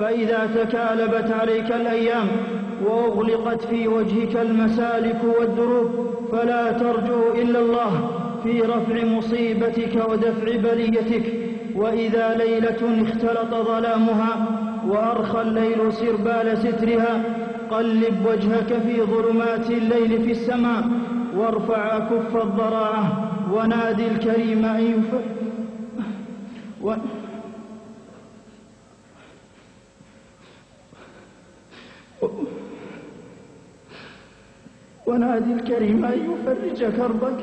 فإذا تكالبت عليك الأيام وأغلقت في وجهك المسالك والدروب فلا ترجو إلا الله في رفع مصيبتك ودفع بليتك. وإذا ليلة اختلط ظلامها وأرخى الليل سربال سترها قلب وجهك في ظلمات الليل في السماء وارفع كف الضراعة ونادي الكريم أن يفع و... ونادي الكريم أن يفرج كربك؟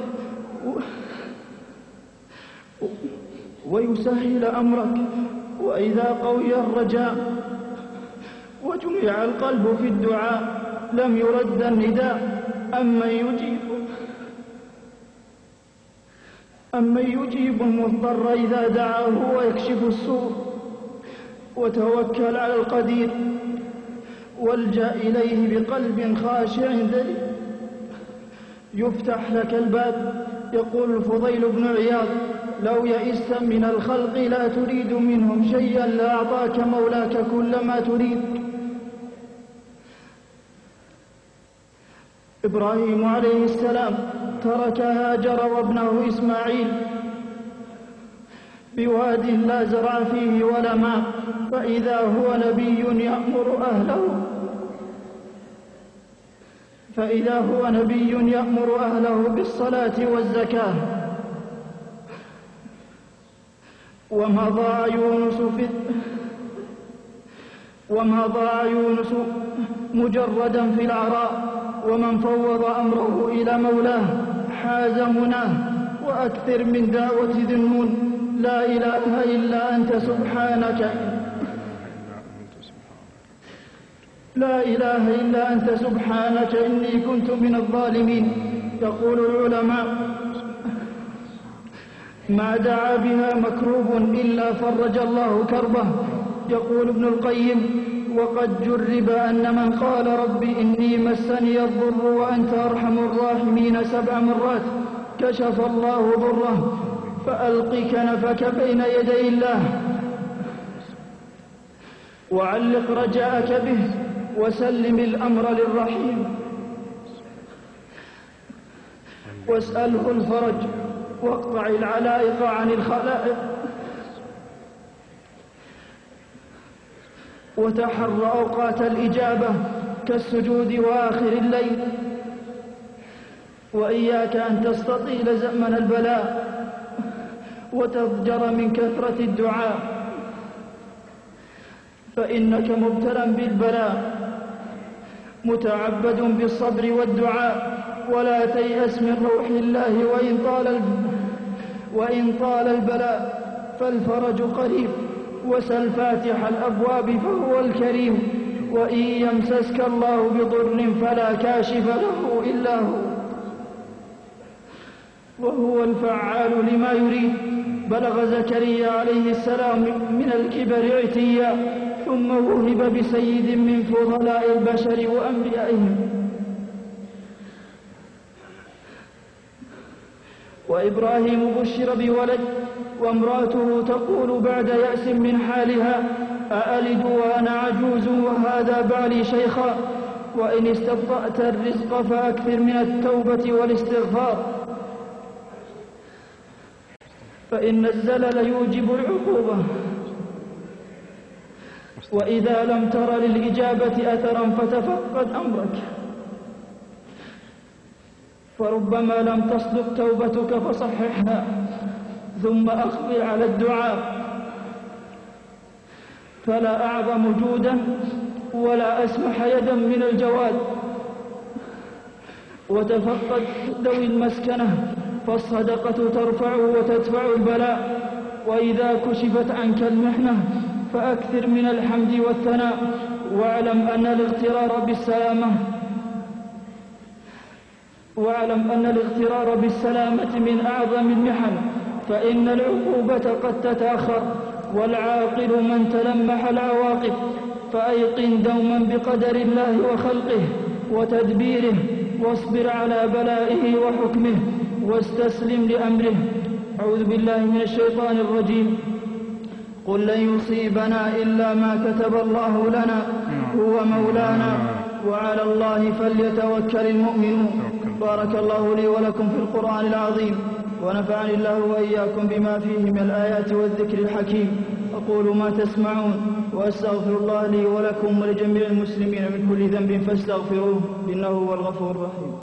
و... ويسهل أمرك. وإذا قوي الرجاء وجمع القلب في الدعاء لم يرد النداء. أمن يجيب أمن يجيب المضطر إذا دعاه ويكشف السوء. وتوكل على القدير والجأ إليه بقلب خاشع ذليل يفتح لك الباب. يقول الفضيل بن عياض لو يئست من الخلق لا تريد منهم شيئا لأعطاك مولاك كل ما تريد. إبراهيم عليه السلام ترك هاجر وابنه إسماعيل بواد لا زرع فيه ولا ماء فإذا هو نبي يأمر أهله. فإذا هو نبي يأمر أهله بالصلاة والزكاة. وما ضاع يونس في وما ضاع يونس مجردا في العراء ومن فوض أمره إلى مولاه حاز مناه. وأكثر من دعوة ذي النون لا إله إلا أنت سبحانك لا إله إلا أنت سبحانك إني كنت من الظالمين. يقول العلماء ما دعا بها مكروب إلا فرج الله كربه. يقول ابن القيم وقد جرب أن من قال رب إني مسني الضر وأنت أرحم الراحمين سبع مرات كشف الله ضره فألق كنفك بين يدي الله. وعلق رجاءك به وسلم الأمر للرحيم. واسأله الفرج واقطع العلائق عن الخلائق. وتحر أوقات الإجابة كالسجود وآخر الليل. وإياك أن تستطيل زمن البلاء وتضجر من كثرة الدعاء. فإنك مبتلى بالبلاء. متعبد بالصبر والدعاء ولا تيأس من روح الله وإن طال وإن طال البلاء فالفرج قريب وسل فاتح الأبواب فهو الكريم وإن يمسسك الله بضر فلا كاشف له إلا هو. وهو الفعال لما يريد بلغ زكريا عليه السلام من الكبر عتيا. ثم وهب بسيد من فضلاء البشر وأنبيائهم. وإبراهيم بشر بولد وامرأته تقول بعد يأس من حالها أألد وأنا عجوز وهذا بعلي شيخا وإن استبطأت الرزق فأكثر من التوبة والاستغفار. فإن الزلل يوجب العقوبة. وإذا لم تر للإجابة أثرا فتفقد أمرك. فربما لم تصدق توبتك فصححها ثم أقضي على الدعاء. فلا أعظم جودا ولا أسمح يدا من الجواد. وتفقد ذوي المسكنة فالصدقة ترفع وتدفع البلاء. وإذا كشفت عنك المحنة فأكثر من الحمد والثناء. واعلم أن الاغترار بالسلامة واعلم أن الاغترار بالسلامة من أعظم المحن فإن العقوبة قد تتأخر والعاقل من تلمح العواقب فأيقن دوما بقدر الله وخلقه وتدبيره واصبر على بلائه وحكمه واستسلم لأمره. أعوذ بالله من الشيطان الرجيم. قل لن يصيبنا إلا ما كتب الله لنا هو مولانا وعلى الله فليتوكل المؤمنون. بارك الله لي ولكم في القرآن العظيم ونفعني الله وإياكم بما فيه من الآيات والذكر الحكيم. أقول ما تسمعون وأستغفر الله لي ولكم ولجميع المسلمين من كل ذنب فاستغفروه إنه هو الغفور الرحيم.